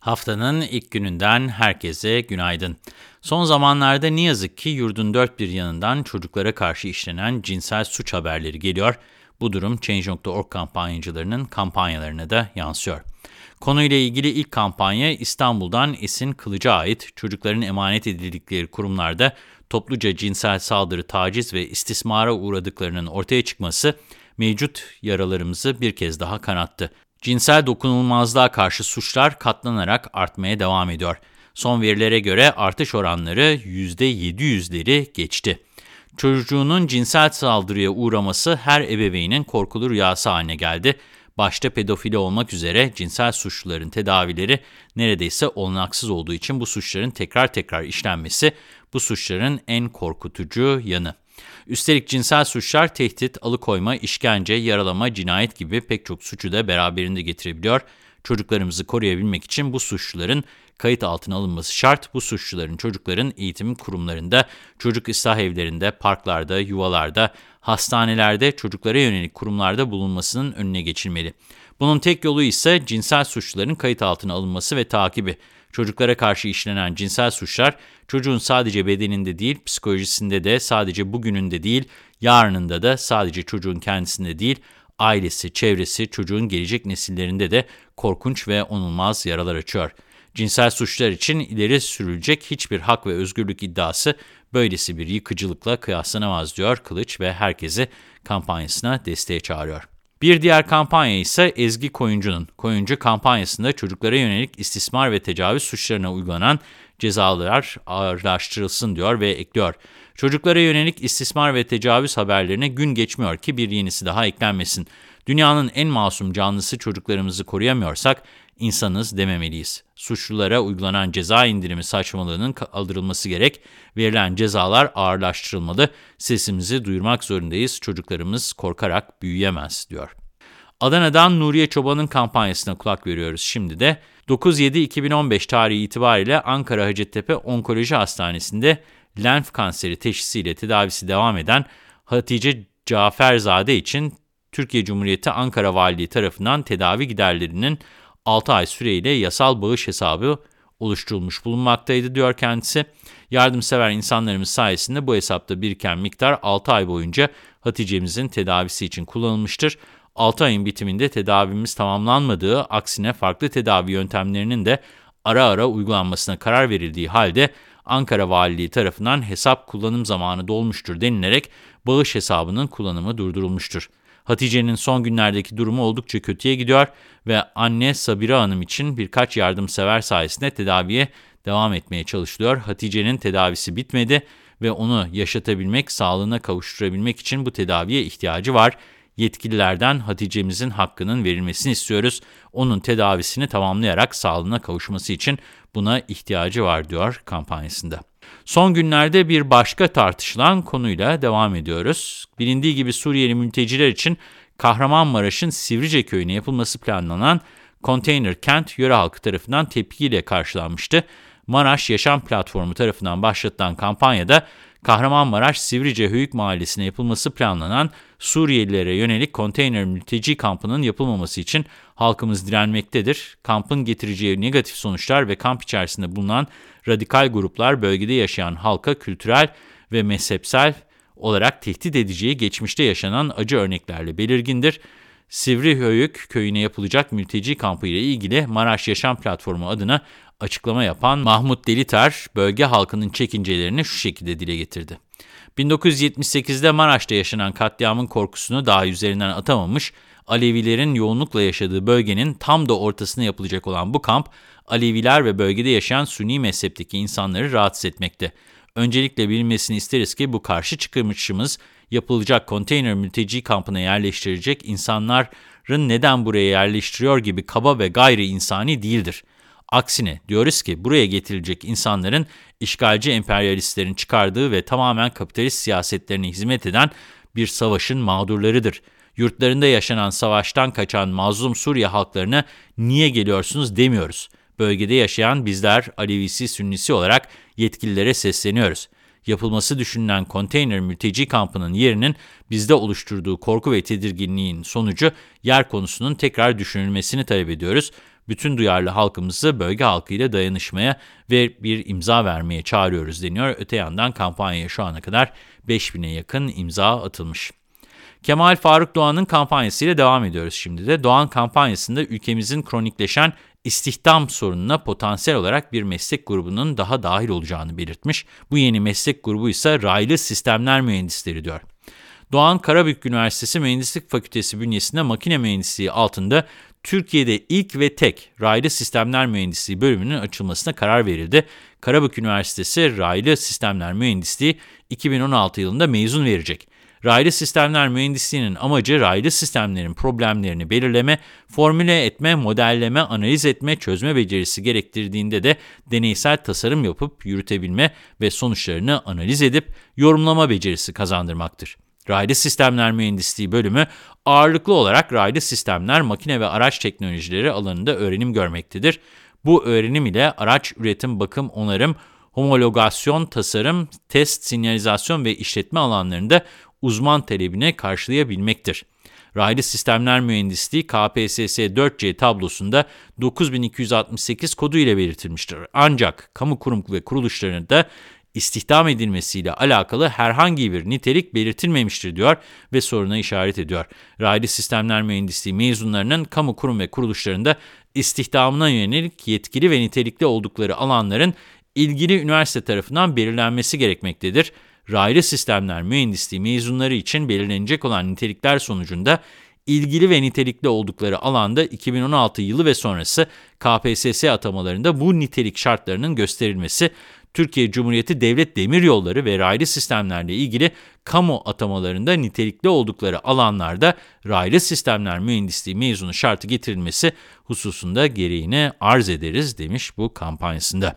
Haftanın ilk gününden herkese günaydın. Son zamanlarda ne yazık ki yurdun dört bir yanından çocuklara karşı işlenen cinsel suç haberleri geliyor. Bu durum Change.org kampanyacılarının kampanyalarına da yansıyor. Konuyla ilgili ilk kampanya İstanbul'dan Esin Kılıç'a ait çocukların emanet edildikleri kurumlarda topluca cinsel saldırı, taciz ve istismara uğradıklarının ortaya çıkması mevcut yaralarımızı bir kez daha kanattı. Cinsel dokunulmazlığa karşı suçlar katlanarak artmaya devam ediyor. Son verilere göre artış oranları %700'leri geçti. Çocuğunun cinsel saldırıya uğraması her ebeveynin korkulu rüyası haline geldi. Başta pedofili olmak üzere cinsel suçluların tedavileri neredeyse olanaksız olduğu için bu suçların tekrar tekrar işlenmesi bu suçların en korkutucu yanı. Üstelik cinsel suçlar tehdit, alıkoyma, işkence, yaralama, cinayet gibi pek çok suçu da beraberinde getirebiliyor. Çocuklarımızı koruyabilmek için bu suçluların kayıt altına alınması şart. Bu suçluların çocukların eğitim kurumlarında, çocuk ıslah evlerinde, parklarda, yuvalarda, hastanelerde, çocuklara yönelik kurumlarda bulunmasının önüne geçilmeli. Bunun tek yolu ise cinsel suçluların kayıt altına alınması ve takibi. Çocuklara karşı işlenen cinsel suçlar çocuğun sadece bedeninde değil, psikolojisinde de sadece bugününde değil, yarınında da sadece çocuğun kendisinde değil, ailesi, çevresi, çocuğun gelecek nesillerinde de korkunç ve onulmaz yaralar açıyor. Cinsel suçlar için ileri sürülecek hiçbir hak ve özgürlük iddiası böylesi bir yıkıcılıkla kıyaslanamaz diyor Kılıç ve herkesi kampanyasına desteğe çağırıyor. Bir diğer kampanya ise Ezgi Koyuncu'nun. Koyuncu kampanyasında çocuklara yönelik istismar ve tecavüz suçlarına uygulanan cezalar ağırlaştırılsın diyor ve ekliyor. Çocuklara yönelik istismar ve tecavüz haberlerine gün geçmiyor ki bir yenisi daha eklenmesin. Dünyanın en masum canlısı çocuklarımızı koruyamıyorsak insanız dememeliyiz. Suçlulara uygulanan ceza indirimi saçmalığının kaldırılması gerek. Verilen cezalar ağırlaştırılmalı. Sesimizi duyurmak zorundayız. Çocuklarımız korkarak büyüyemez diyor. Adana'dan Nuriye Çoban'ın kampanyasına kulak veriyoruz şimdi de. 9-7-2015 tarihi itibariyle Ankara Hacettepe Onkoloji Hastanesi'nde lenf kanseri teşhisiyle tedavisi devam eden Hatice Caferzade için Türkiye Cumhuriyeti Ankara Valiliği tarafından tedavi giderlerinin 6 ay süreyle yasal bağış hesabı oluşturulmuş bulunmaktaydı diyor kendisi. Yardımsever insanlarımız sayesinde bu hesapta biriken miktar 6 ay boyunca Hatice'mizin tedavisi için kullanılmıştır. 6 ayın bitiminde tedavimiz tamamlanmadığı, aksine farklı tedavi yöntemlerinin de ara ara uygulanmasına karar verildiği halde Ankara Valiliği tarafından hesap kullanım zamanı dolmuştur denilerek bağış hesabının kullanımı durdurulmuştur. Hatice'nin son günlerdeki durumu oldukça kötüye gidiyor ve anne Sabira Hanım için birkaç yardımsever sayesinde tedaviye devam etmeye çalışılıyor. Hatice'nin tedavisi bitmedi ve onu yaşatabilmek, sağlığına kavuşturabilmek için bu tedaviye ihtiyacı var. Yetkililerden Hatice'mizin hakkının verilmesini istiyoruz. Onun tedavisini tamamlayarak sağlığına kavuşması için buna ihtiyacı var diyor kampanyasında. Son günlerde bir başka tartışılan konuyla devam ediyoruz. Bilindiği gibi Suriyeli mülteciler için Kahramanmaraş'ın Sivrice köyüne yapılması planlanan konteyner kent yöre halkı tarafından tepkiyle karşılanmıştı. Maraş Yaşam Platformu tarafından başlatılan kampanyada Kahramanmaraş Sivrice Höyük Mahallesi'ne yapılması planlanan Suriyelilere yönelik konteyner mülteci kampının yapılmaması için halkımız direnmektedir. Kampın getireceği negatif sonuçlar ve kamp içerisinde bulunan radikal gruplar bölgede yaşayan halka kültürel ve mezhepsel olarak tehdit edeceği geçmişte yaşanan acı örneklerle belirgindir. Sivri Höyük köyüne yapılacak mülteci kampı ile ilgili Maraş Yaşam Platformu adına açıklama yapan Mahmut Deliter, bölge halkının çekincelerini şu şekilde dile getirdi. 1978'de Maraş'ta yaşanan katliamın korkusunu daha üzerinden atamamış, Alevilerin yoğunlukla yaşadığı bölgenin tam da ortasına yapılacak olan bu kamp, Aleviler ve bölgede yaşayan Sünni mezhepteki insanları rahatsız etmekte. Öncelikle bilinmesini isteriz ki bu karşı çıkmışımız yapılacak konteyner mülteci kampına yerleştirecek insanların neden buraya yerleştiriyor gibi kaba ve gayri insani değildir. Aksine diyoruz ki buraya getirilecek insanların işgalci emperyalistlerin çıkardığı ve tamamen kapitalist siyasetlerine hizmet eden bir savaşın mağdurlarıdır. Yurtlarında yaşanan savaştan kaçan mazlum Suriye halklarına niye geliyorsunuz demiyoruz. Bölgede yaşayan bizler Alevisi Sünnisi olarak yetkililere sesleniyoruz. Yapılması düşünülen konteyner mülteci kampının yerinin bizde oluşturduğu korku ve tedirginliğin sonucu yer konusunun tekrar düşünülmesini talep ediyoruz Bütün duyarlı halkımızı bölge halkıyla dayanışmaya ve bir imza vermeye çağırıyoruz deniyor. Öte yandan kampanyaya şu ana kadar 5000'e yakın imza atılmış. Kemal Faruk Doğan'ın kampanyasıyla devam ediyoruz şimdi de. Doğan kampanyasında ülkemizin kronikleşen istihdam sorununa potansiyel olarak bir meslek grubunun daha dahil olacağını belirtmiş. Bu yeni meslek grubu ise raylı sistemler mühendisleri diyor. Doğan Karabük Üniversitesi Mühendislik Fakültesi bünyesinde makine mühendisliği altında Türkiye'de ilk ve tek raylı sistemler mühendisliği bölümünün açılmasına karar verildi. Karabük Üniversitesi raylı sistemler mühendisliği 2016 yılında mezun verecek. Raylı sistemler mühendisliğinin amacı raylı sistemlerin problemlerini belirleme, formüle etme, modelleme, analiz etme, çözme becerisi gerektirdiğinde de deneysel tasarım yapıp yürütebilme ve sonuçlarını analiz edip yorumlama becerisi kazandırmaktır. Raylı Sistemler Mühendisliği bölümü ağırlıklı olarak raylı sistemler, makine ve araç teknolojileri alanında öğrenim görmektedir. Bu öğrenim ile araç üretim, bakım, onarım, homologasyon, tasarım, test, sinyalizasyon ve işletme alanlarında uzman talebine karşılayabilmektir. Raylı Sistemler Mühendisliği KPSS 4C tablosunda 9268 kodu ile belirtilmiştir. Ancak kamu kurum ve kuruluşlarında istihdam edilmesiyle alakalı herhangi bir nitelik belirtilmemiştir diyor ve soruna işaret ediyor. Raylı Sistemler Mühendisliği mezunlarının kamu kurum ve kuruluşlarında istihdamına yönelik yetkili ve nitelikli oldukları alanların ilgili üniversite tarafından belirlenmesi gerekmektedir. Raylı Sistemler Mühendisliği mezunları için belirlenecek olan nitelikler sonucunda ilgili ve nitelikli oldukları alanda 2016 yılı ve sonrası KPSS atamalarında bu nitelik şartlarının gösterilmesi, Türkiye Cumhuriyeti Devlet Demiryolları ve raylı sistemlerle ilgili kamu atamalarında nitelikli oldukları alanlarda raylı sistemler mühendisliği mezunu şartı getirilmesi hususunda gereğini arz ederiz demiş bu kampanyasında.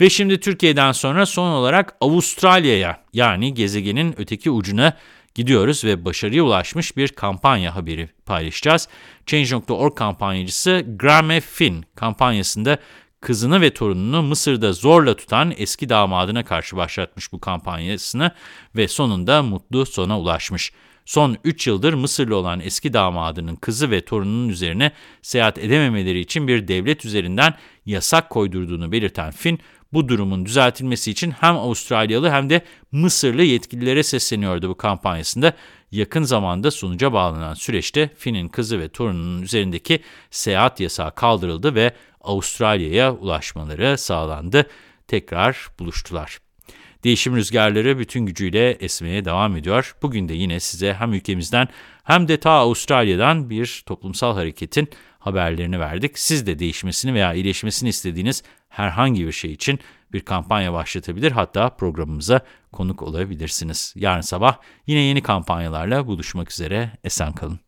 Ve şimdi Türkiye'den sonra son olarak Avustralya'ya yani gezegenin öteki ucuna gidiyoruz ve başarıya ulaşmış bir kampanya haberi paylaşacağız. Change.org kampanyacısı Graham Finn kampanyasında kızını ve torununu Mısır'da zorla tutan eski damadına karşı başlatmış bu kampanyasını ve sonunda mutlu sona ulaşmış. Son 3 yıldır Mısırlı olan eski damadının kızı ve torununun üzerine seyahat edememeleri için bir devlet üzerinden yasak koydurduğunu belirten Finn, bu durumun düzeltilmesi için hem Avustralyalı hem de Mısırlı yetkililere sesleniyordu bu kampanyasında. Yakın zamanda sonuca bağlanan süreçte Finn'in kızı ve torununun üzerindeki seyahat yasağı kaldırıldı ve Avustralya'ya ulaşmaları sağlandı. Tekrar buluştular. Değişim rüzgarları bütün gücüyle esmeye devam ediyor. Bugün de yine size hem ülkemizden hem de ta Avustralya'dan bir toplumsal hareketin haberlerini verdik. Siz de değişmesini veya iyileşmesini istediğiniz herhangi bir şey için bir kampanya başlatabilir hatta programımıza konuk olabilirsiniz. Yarın sabah yine yeni kampanyalarla buluşmak üzere. Esen kalın.